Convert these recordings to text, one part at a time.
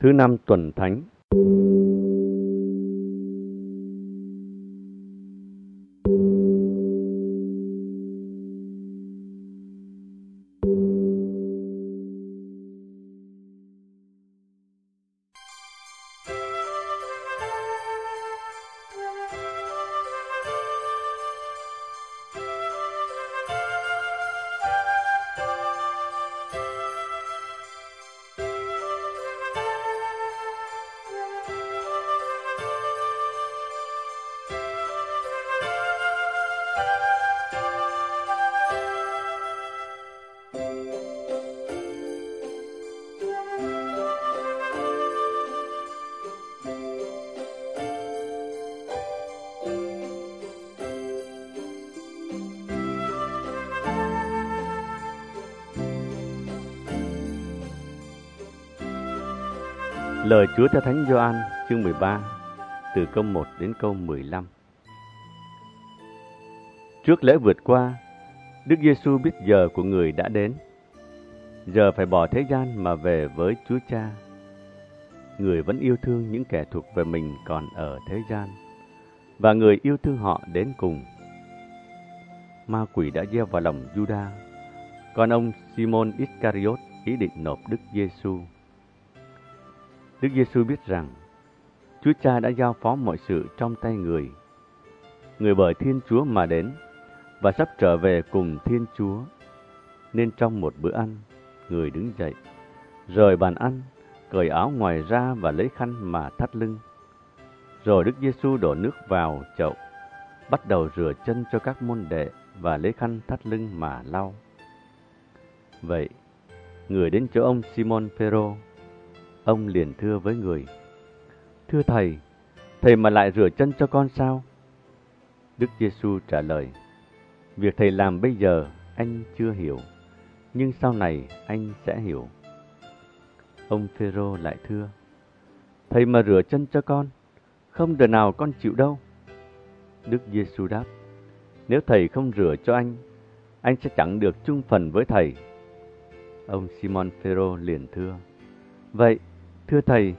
Thứ năm tuần thánh. Lời Chúa theo Thánh Gioan chương 13 từ câu 1 đến câu 15. Trước lễ vượt qua, Đức Giêsu biết giờ của người đã đến. Giờ phải bỏ thế gian mà về với Chúa Cha. Người vẫn yêu thương những kẻ thuộc về mình còn ở thế gian, và người yêu thương họ đến cùng. Ma quỷ đã gieo vào lòng Juda, còn ông Simon Iscariot ý định nộp Đức Giêsu. Đức Giêsu biết rằng Chúa Cha đã giao phó mọi sự trong tay người. Người bởi Thiên Chúa mà đến và sắp trở về cùng Thiên Chúa. Nên trong một bữa ăn, người đứng dậy, rời bàn ăn, cởi áo ngoài ra và lấy khăn mà thắt lưng. Rồi Đức Giêsu đổ nước vào chậu, bắt đầu rửa chân cho các môn đệ và lấy khăn thắt lưng mà lau. Vậy, người đến chỗ ông Simon Phêrô Ông liền thưa với người, Thưa Thầy, Thầy mà lại rửa chân cho con sao? Đức Giêsu trả lời, Việc Thầy làm bây giờ anh chưa hiểu, nhưng sau này anh sẽ hiểu. Ông Phêrô lại thưa, Thầy mà rửa chân cho con, không đời nào con chịu đâu. Đức Giêsu đáp, Nếu Thầy không rửa cho anh, anh sẽ chẳng được chung phần với Thầy. Ông Simon Phêrô liền thưa, Vậy, Thưa Thầy,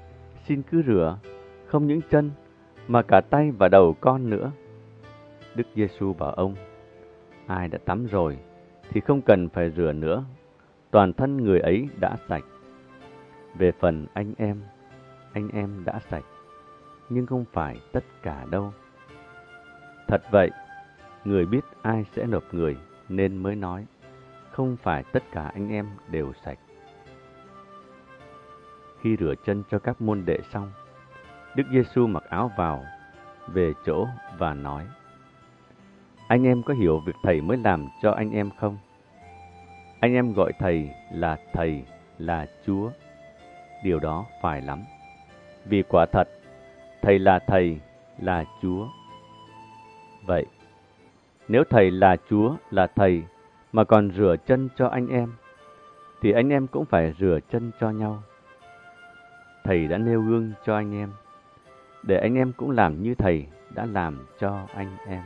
xin cứ rửa, không những chân, mà cả tay và đầu con nữa. Đức Giêsu bảo ông, ai đã tắm rồi, thì không cần phải rửa nữa, toàn thân người ấy đã sạch. Về phần anh em, anh em đã sạch, nhưng không phải tất cả đâu. Thật vậy, người biết ai sẽ nộp người, nên mới nói, không phải tất cả anh em đều sạch. Khi rửa chân cho các môn đệ xong, Đức Giêsu mặc áo vào, về chỗ và nói, Anh em có hiểu việc Thầy mới làm cho anh em không? Anh em gọi Thầy là Thầy, là Chúa. Điều đó phải lắm. Vì quả thật, Thầy là Thầy, là Chúa. Vậy, nếu Thầy là Chúa, là Thầy, mà còn rửa chân cho anh em, thì anh em cũng phải rửa chân cho nhau. Thầy đã nêu gương cho anh em, để anh em cũng làm như Thầy đã làm cho anh em.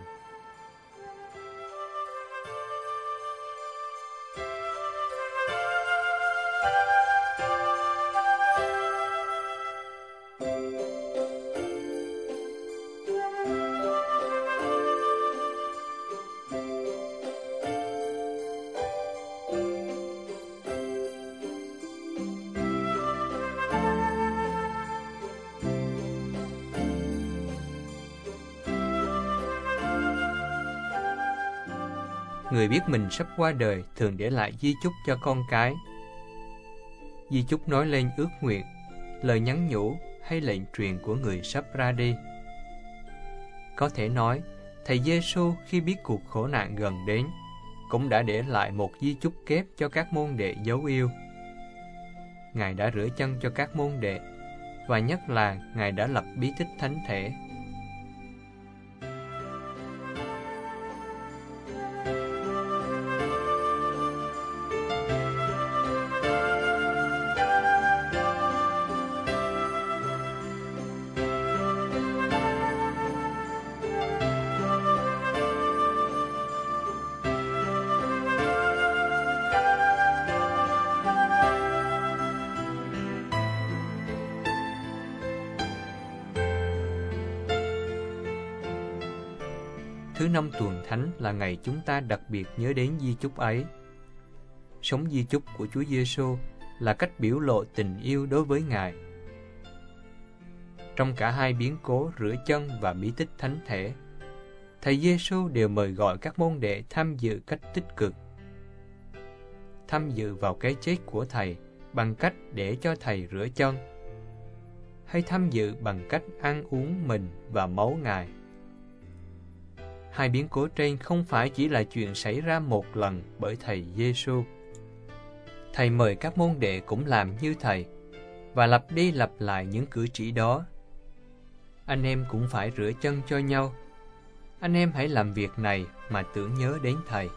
Người biết mình sắp qua đời thường để lại di chúc cho con cái. Di chúc nói lên ước nguyện, lời nhắn nhủ hay lệnh truyền của người sắp ra đi. Có thể nói, Thầy Giêsu khi biết cuộc khổ nạn gần đến, cũng đã để lại một di chúc kép cho các môn đệ dấu yêu. Ngài đã rửa chân cho các môn đệ, và nhất là Ngài đã lập bí tích thánh thể Thứ năm tuần thánh là ngày chúng ta đặc biệt nhớ đến di chúc ấy. Sống di chúc của Chúa Giêsu là cách biểu lộ tình yêu đối với Ngài. Trong cả hai biến cố rửa chân và bí tích thánh thể, Thầy Giêsu đều mời gọi các môn đệ tham dự cách tích cực. Tham dự vào cái chết của Thầy bằng cách để cho Thầy rửa chân, hay tham dự bằng cách ăn uống mình và máu Ngài. Hai biến cố trên không phải chỉ là chuyện xảy ra một lần bởi Thầy Giêsu. Thầy mời các môn đệ cũng làm như Thầy, và lặp đi lặp lại những cử chỉ đó. Anh em cũng phải rửa chân cho nhau. Anh em hãy làm việc này mà tưởng nhớ đến Thầy.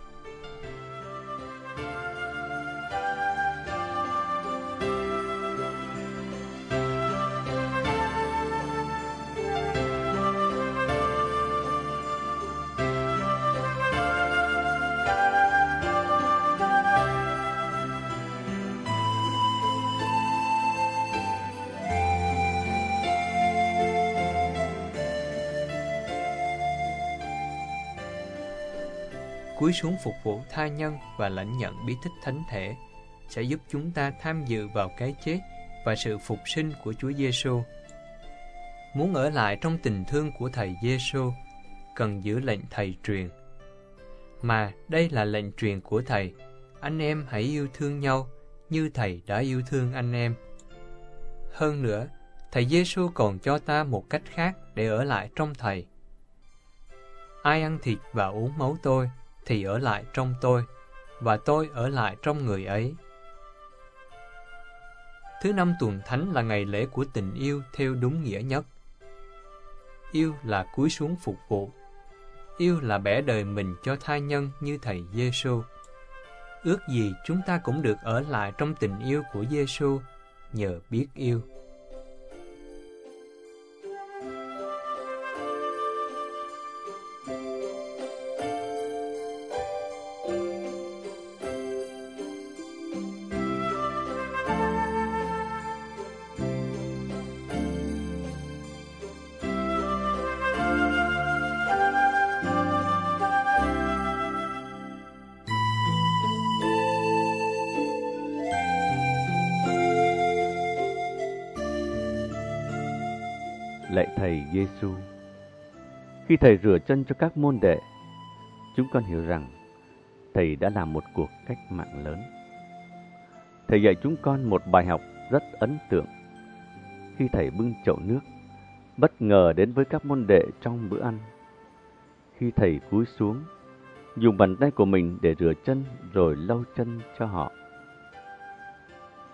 Cúi xuống phục vụ tha nhân và lãnh nhận bí tích thánh thể sẽ giúp chúng ta tham dự vào cái chết và sự phục sinh của Chúa Giêsu. Muốn ở lại trong tình thương của Thầy Giêsu, cần giữ lệnh Thầy truyền. Mà đây là lệnh truyền của Thầy, anh em hãy yêu thương nhau như Thầy đã yêu thương anh em. Hơn nữa, Thầy Giêsu còn cho ta một cách khác để ở lại trong Thầy. Ai ăn thịt và uống máu tôi thì ở lại trong tôi, và tôi ở lại trong người ấy. Thứ năm tuần thánh là ngày lễ của tình yêu theo đúng nghĩa nhất. Yêu là cúi xuống phục vụ. Yêu là bẻ đời mình cho tha nhân như Thầy Giêsu. Ước gì chúng ta cũng được ở lại trong tình yêu của Giêsu nhờ biết yêu. Lạy Thầy Giêsu. Khi Thầy rửa chân cho các môn đệ, chúng con hiểu rằng Thầy đã làm một cuộc cách mạng lớn. Thầy dạy chúng con một bài học rất ấn tượng. Khi Thầy bưng chậu nước, bất ngờ đến với các môn đệ trong bữa ăn. Khi Thầy cúi xuống, dùng bàn tay của mình để rửa chân rồi lau chân cho họ.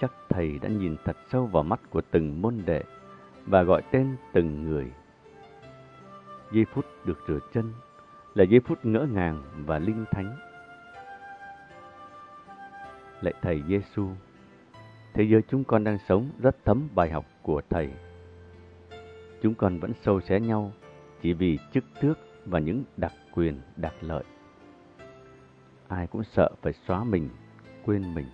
Chắc Thầy đã nhìn thật sâu vào mắt của từng môn đệ và gọi tên từng người. Giây phút được rửa chân là giây phút ngỡ ngàng và linh thánh. Lạy Thầy Giêsu, thế giới chúng con đang sống rất thấm bài học của Thầy. Chúng con vẫn sâu xé nhau chỉ vì chức tước và những đặc quyền, đặc lợi. Ai cũng sợ phải xóa mình, quên mình.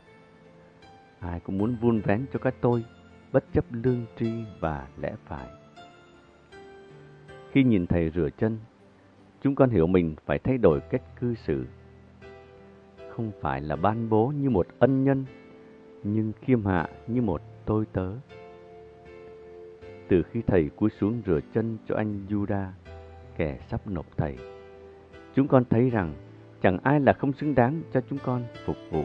Ai cũng muốn vun vén cho các tôi bất chấp lương tri và lẽ phải. Khi nhìn thầy rửa chân, chúng con hiểu mình phải thay đổi cách cư xử. Không phải là ban bố như một ân nhân, nhưng khiêm hạ như một tôi tớ. Từ khi thầy cúi xuống rửa chân cho anh Juda, kẻ sắp nộp thầy, chúng con thấy rằng chẳng ai là không xứng đáng cho chúng con phục vụ.